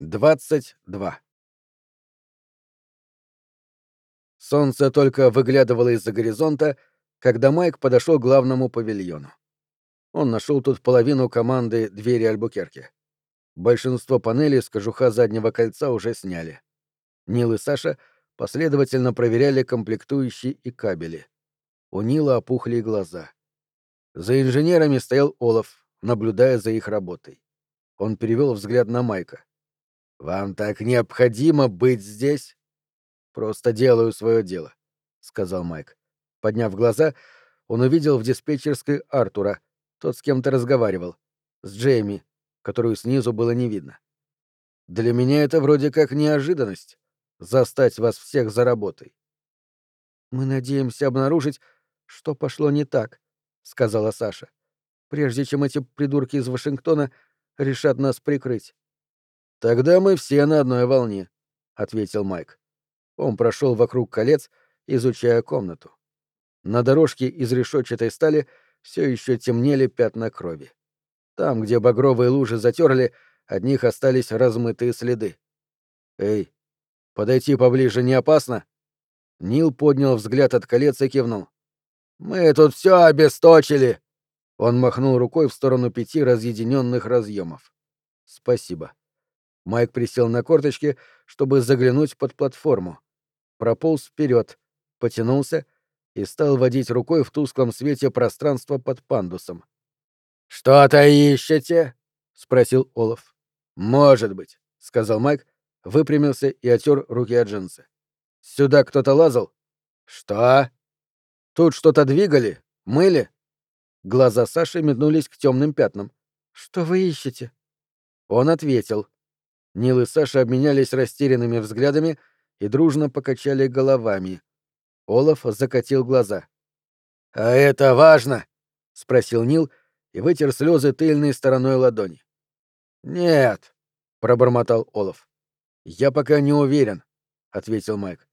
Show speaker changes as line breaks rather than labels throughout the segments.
22. Солнце только выглядывало из-за горизонта, когда Майк подошел к главному павильону. Он нашел тут половину команды двери Альбукерки. Большинство панелей с кожуха заднего кольца уже сняли. Нил и Саша последовательно проверяли комплектующие и кабели. У Нила опухли глаза. За инженерами стоял Олаф, наблюдая за их работой. Он перевел взгляд на Майка. «Вам так необходимо быть здесь?» «Просто делаю свое дело», — сказал Майк. Подняв глаза, он увидел в диспетчерской Артура. Тот с кем-то разговаривал. С Джейми, которую снизу было не видно. «Для меня это вроде как неожиданность — застать вас всех за работой». «Мы надеемся обнаружить, что пошло не так», — сказала Саша, «прежде чем эти придурки из Вашингтона решат нас прикрыть». «Тогда мы все на одной волне», — ответил Майк. Он прошел вокруг колец, изучая комнату. На дорожке из решетчатой стали все еще темнели пятна крови. Там, где багровые лужи затерли, от них остались размытые следы. «Эй, подойти поближе не опасно?» Нил поднял взгляд от колец и кивнул. «Мы тут все обесточили!» Он махнул рукой в сторону пяти разъединенных разъемов. «Спасибо». Майк присел на корточки, чтобы заглянуть под платформу. Прополз вперед, потянулся и стал водить рукой в тусклом свете пространства под пандусом. «Что-то ищете?» — спросил Олаф. «Может быть», — сказал Майк, выпрямился и отер руки от джинсы. «Сюда кто-то лазал?» «Что?» «Тут что-то двигали? Мыли?» Глаза Саши метнулись к темным пятнам. «Что вы ищете?» Он ответил. Нил и Саша обменялись растерянными взглядами и дружно покачали головами. Олаф закатил глаза. «А это важно?» — спросил Нил и вытер слезы тыльной стороной ладони. «Нет», — пробормотал Олаф. «Я пока не уверен», — ответил Майк.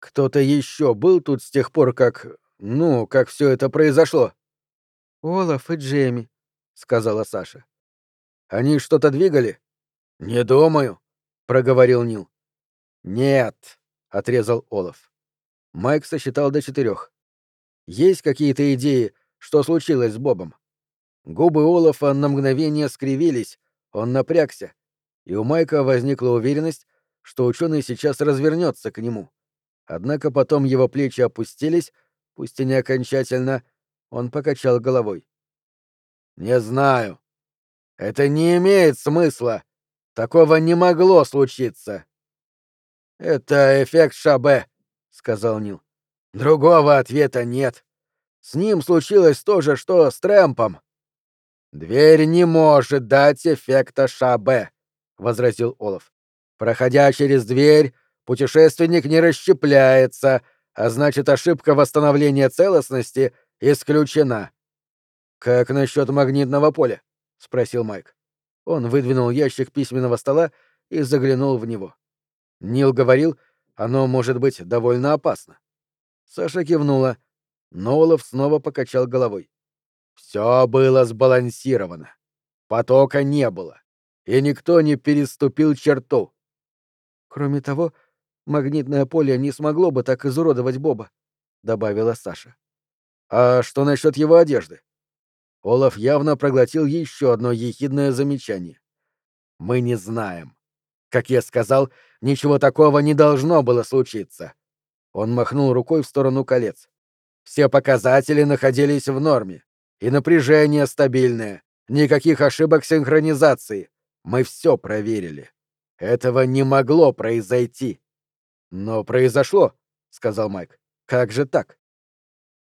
«Кто-то еще был тут с тех пор, как... Ну, как все это произошло?» «Олаф и Джейми», — сказала Саша. «Они что-то двигали?» «Не думаю», — проговорил Нил. «Нет», — отрезал Олаф. Майк сосчитал до четырех. «Есть какие-то идеи, что случилось с Бобом?» Губы Олафа на мгновение скривились, он напрягся, и у Майка возникла уверенность, что ученый сейчас развернется к нему. Однако потом его плечи опустились, пусть и не окончательно, он покачал головой. «Не знаю. Это не имеет смысла. Такого не могло случиться. Это эффект Шабе, сказал Нил. Другого ответа нет. С ним случилось то же, что с Трэмпом. Дверь не может дать эффекта Шабе, возразил Олаф. Проходя через дверь, путешественник не расщепляется, а значит, ошибка восстановления целостности исключена. Как насчет магнитного поля? спросил Майк. Он выдвинул ящик письменного стола и заглянул в него. Нил говорил, оно может быть довольно опасно. Саша кивнула, но Олаф снова покачал головой. Все было сбалансировано. Потока не было, и никто не переступил черту. Кроме того, магнитное поле не смогло бы так изуродовать Боба, добавила Саша. А что насчет его одежды? Олаф явно проглотил еще одно ехидное замечание. «Мы не знаем. Как я сказал, ничего такого не должно было случиться». Он махнул рукой в сторону колец. «Все показатели находились в норме. И напряжение стабильное. Никаких ошибок синхронизации. Мы все проверили. Этого не могло произойти». «Но произошло», — сказал Майк. «Как же так?»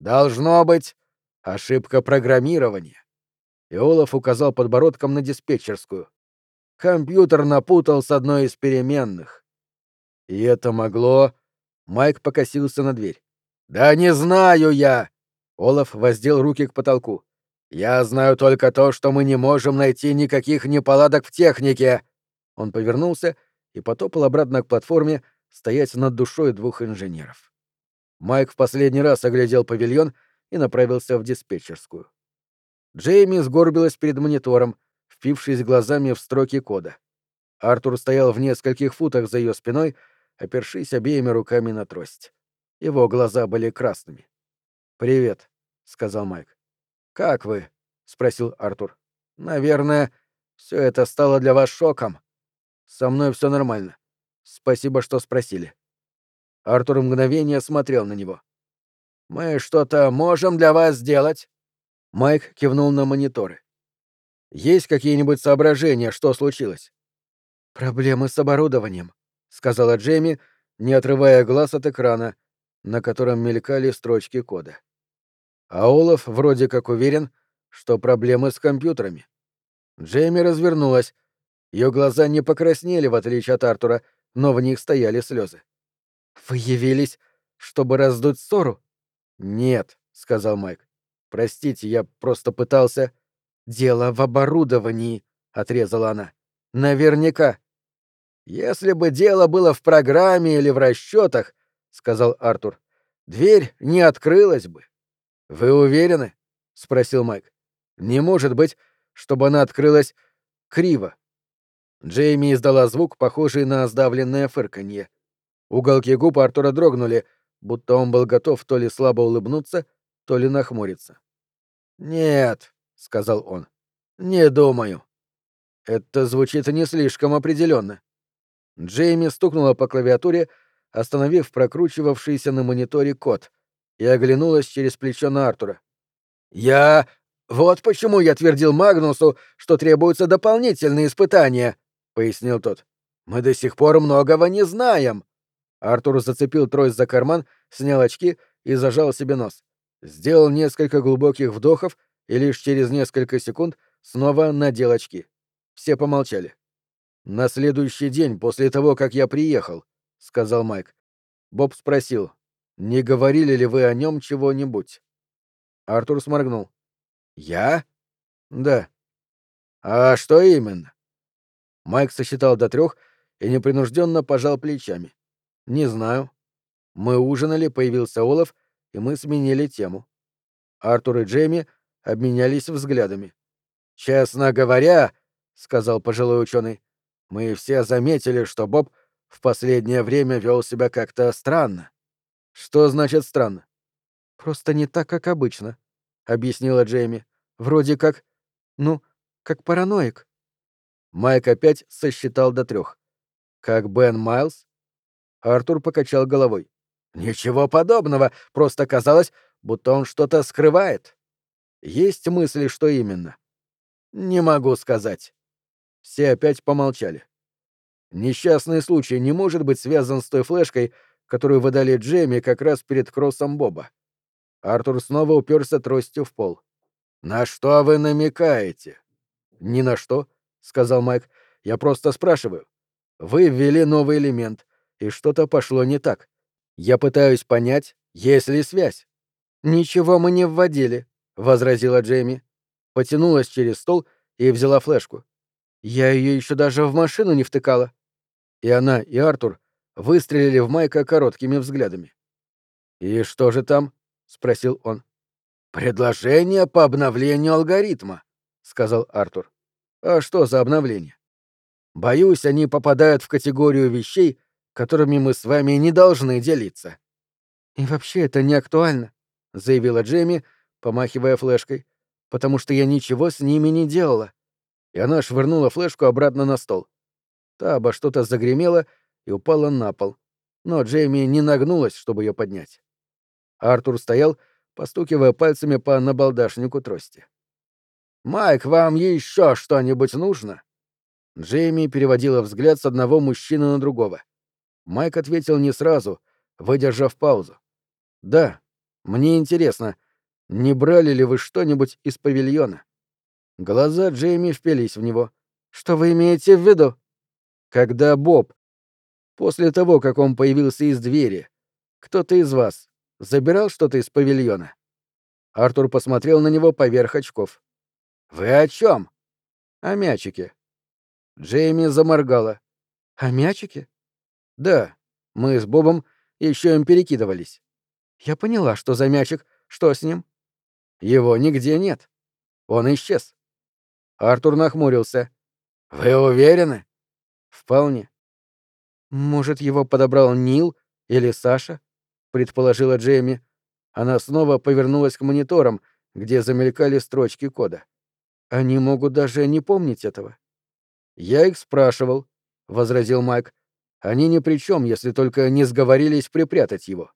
«Должно быть, Ошибка программирования. И Олаф указал подбородком на диспетчерскую. Компьютер напутал с одной из переменных. И это могло... Майк покосился на дверь. «Да не знаю я!» Олаф воздел руки к потолку. «Я знаю только то, что мы не можем найти никаких неполадок в технике!» Он повернулся и потопал обратно к платформе, стоять над душой двух инженеров. Майк в последний раз оглядел павильон — и направился в диспетчерскую. Джейми сгорбилась перед монитором, впившись глазами в строки кода. Артур стоял в нескольких футах за ее спиной, опершись обеими руками на трость. Его глаза были красными. «Привет», — сказал Майк. «Как вы?» — спросил Артур. «Наверное, все это стало для вас шоком. Со мной все нормально. Спасибо, что спросили». Артур мгновение смотрел на него. «Мы что-то можем для вас сделать?» Майк кивнул на мониторы. «Есть какие-нибудь соображения, что случилось?» «Проблемы с оборудованием», — сказала Джейми, не отрывая глаз от экрана, на котором мелькали строчки кода. А Олаф вроде как уверен, что проблемы с компьютерами. Джейми развернулась. Ее глаза не покраснели, в отличие от Артура, но в них стояли слезы. «Вы явились, чтобы раздуть ссору?» «Нет», — сказал Майк. «Простите, я просто пытался...» «Дело в оборудовании», — отрезала она. «Наверняка». «Если бы дело было в программе или в расчетах, сказал Артур, — «дверь не открылась бы». «Вы уверены?» — спросил Майк. «Не может быть, чтобы она открылась криво». Джейми издала звук, похожий на сдавленное фырканье. Уголки губ Артура дрогнули, будто он был готов то ли слабо улыбнуться, то ли нахмуриться. «Нет», — сказал он, — «не думаю». Это звучит не слишком определенно. Джейми стукнула по клавиатуре, остановив прокручивавшийся на мониторе код, и оглянулась через плечо на Артура. «Я... Вот почему я твердил Магнусу, что требуются дополнительные испытания», — пояснил тот. «Мы до сих пор многого не знаем». Артур зацепил трость за карман, снял очки и зажал себе нос. Сделал несколько глубоких вдохов и лишь через несколько секунд снова надел очки. Все помолчали. «На следующий день после того, как я приехал», — сказал Майк. Боб спросил, не говорили ли вы о нем чего-нибудь? Артур сморгнул. Я? Да. А что именно? Майк сосчитал до трех и непринужденно пожал плечами. Не знаю. Мы ужинали, появился Олаф, и мы сменили тему. Артур и Джейми обменялись взглядами. Честно говоря, сказал пожилой ученый, мы все заметили, что Боб в последнее время вел себя как-то странно. Что значит странно? Просто не так, как обычно, объяснила Джейми. Вроде как, ну, как параноик. Майк опять сосчитал до трех. Как Бен Майлз? Артур покачал головой. Ничего подобного, просто казалось, будто он что-то скрывает. Есть мысли, что именно? Не могу сказать. Все опять помолчали. Несчастный случай не может быть связан с той флешкой, которую выдали Джейми как раз перед кроссом Боба. Артур снова уперся тростью в пол. «На что вы намекаете?» «Ни на что», — сказал Майк. «Я просто спрашиваю. Вы ввели новый элемент, и что-то пошло не так. Я пытаюсь понять, есть ли связь». «Ничего мы не вводили», — возразила Джейми. Потянулась через стол и взяла флешку. Я ее еще даже в машину не втыкала. И она, и Артур выстрелили в Майка короткими взглядами. «И что же там?» — спросил он. «Предложение по обновлению алгоритма», — сказал Артур. «А что за обновление?» «Боюсь, они попадают в категорию вещей, которыми мы с вами не должны делиться». «И вообще это не актуально», — заявила Джейми, помахивая флешкой, «потому что я ничего с ними не делала». И она швырнула флешку обратно на стол. Та обо что-то загремела и упала на пол, но Джейми не нагнулась, чтобы ее поднять. Артур стоял, постукивая пальцами по набалдашнику трости. «Майк, вам еще что-нибудь нужно?» Джейми переводила взгляд с одного мужчины на другого. Майк ответил не сразу, выдержав паузу. «Да, мне интересно, не брали ли вы что-нибудь из павильона?» Глаза Джейми впились в него. «Что вы имеете в виду?» «Когда Боб, после того, как он появился из двери, кто-то из вас забирал что-то из павильона?» Артур посмотрел на него поверх очков. «Вы о чем? «О мячике». Джейми заморгала. «О мячике?» «Да, мы с Бобом еще им перекидывались». «Я поняла, что за мячик. Что с ним?» «Его нигде нет. Он исчез». Артур нахмурился. «Вы уверены?» Вполне. Может, его подобрал Нил или Саша? предположила Джейми. Она снова повернулась к мониторам, где замелькали строчки кода. Они могут даже не помнить этого. Я их спрашивал, возразил Майк. Они ни при чем, если только не сговорились припрятать его.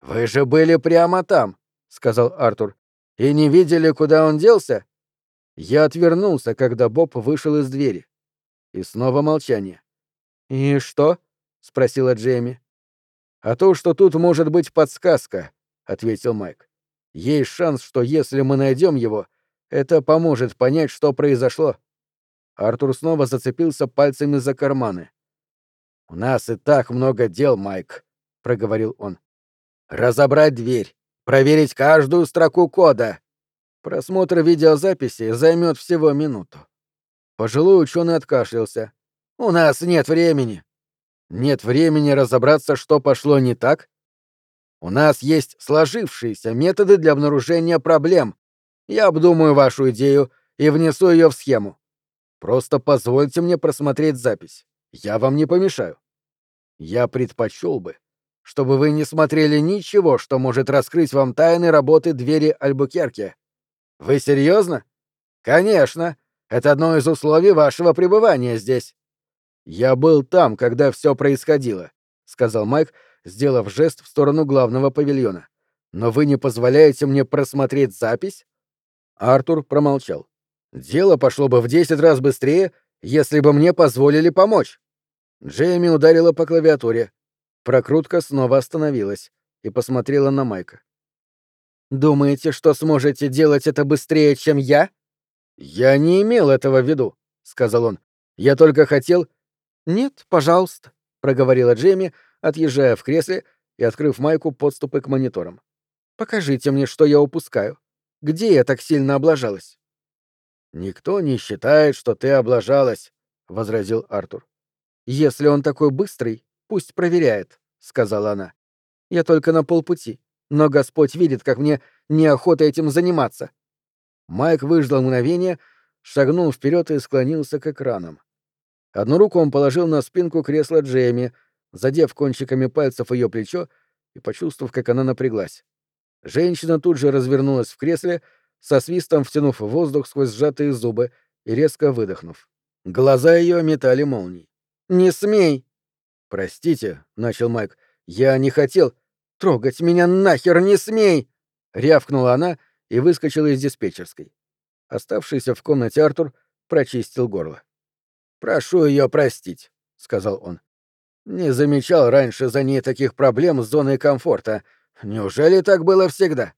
Вы же были прямо там, сказал Артур. И не видели, куда он делся? Я отвернулся, когда Боб вышел из двери. И снова молчание. «И что?» — спросила Джейми. «А то, что тут может быть подсказка», — ответил Майк. «Есть шанс, что если мы найдем его, это поможет понять, что произошло». Артур снова зацепился пальцами за карманы. «У нас и так много дел, Майк», — проговорил он. «Разобрать дверь, проверить каждую строку кода. Просмотр видеозаписи займет всего минуту». Пожилой ученый откашлялся. «У нас нет времени». «Нет времени разобраться, что пошло не так?» «У нас есть сложившиеся методы для обнаружения проблем. Я обдумаю вашу идею и внесу ее в схему. Просто позвольте мне просмотреть запись. Я вам не помешаю. Я предпочел бы, чтобы вы не смотрели ничего, что может раскрыть вам тайны работы двери Альбукерки. Вы серьезно? Конечно. Это одно из условий вашего пребывания здесь. Я был там, когда все происходило, сказал Майк, сделав жест в сторону главного павильона. Но вы не позволяете мне просмотреть запись? Артур промолчал. Дело пошло бы в десять раз быстрее, если бы мне позволили помочь. Джейми ударила по клавиатуре. Прокрутка снова остановилась и посмотрела на Майка. «Думаете, что сможете делать это быстрее, чем я?» «Я не имел этого в виду», — сказал он. «Я только хотел...» «Нет, пожалуйста», — проговорила Джейми, отъезжая в кресле и открыв Майку подступы к мониторам. «Покажите мне, что я упускаю. Где я так сильно облажалась?» «Никто не считает, что ты облажалась», — возразил Артур. «Если он такой быстрый, пусть проверяет», — сказала она. «Я только на полпути, но Господь видит, как мне неохота этим заниматься». Майк выждал мгновение, шагнул вперед и склонился к экранам. Одну руку он положил на спинку кресла Джейми, задев кончиками пальцев ее плечо и почувствовав, как она напряглась. Женщина тут же развернулась в кресле, со свистом втянув воздух сквозь сжатые зубы и резко выдохнув. Глаза ее метали молнии. «Не смей!» «Простите», — начал Майк, — «я не хотел...» «Трогать меня нахер не смей!» — рявкнула она и выскочила из диспетчерской. Оставшийся в комнате Артур прочистил горло. «Прошу ее простить», — сказал он. «Не замечал раньше за ней таких проблем с зоной комфорта. Неужели так было всегда?»